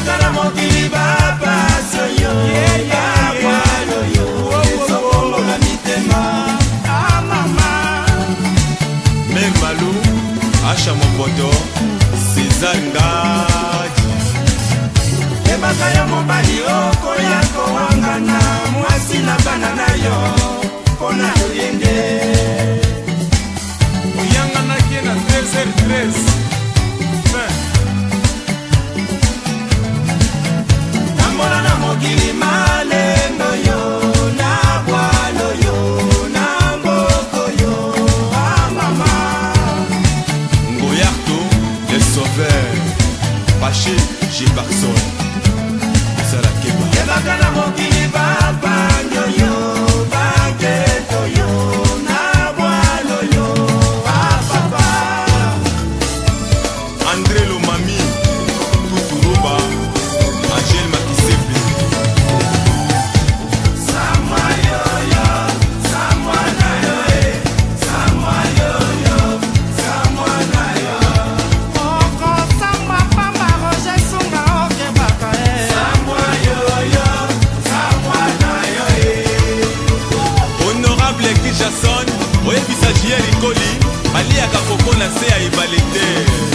ezalaka na mokili bapasa yo bakwalo yo ezokongola mitema amama ah, memalu asha moboto césar ngadi yebaka yo mobali okoya kowangana mwasi na fâché chez personne. C'est la va. ekoli baliaka koko na se ya ebale te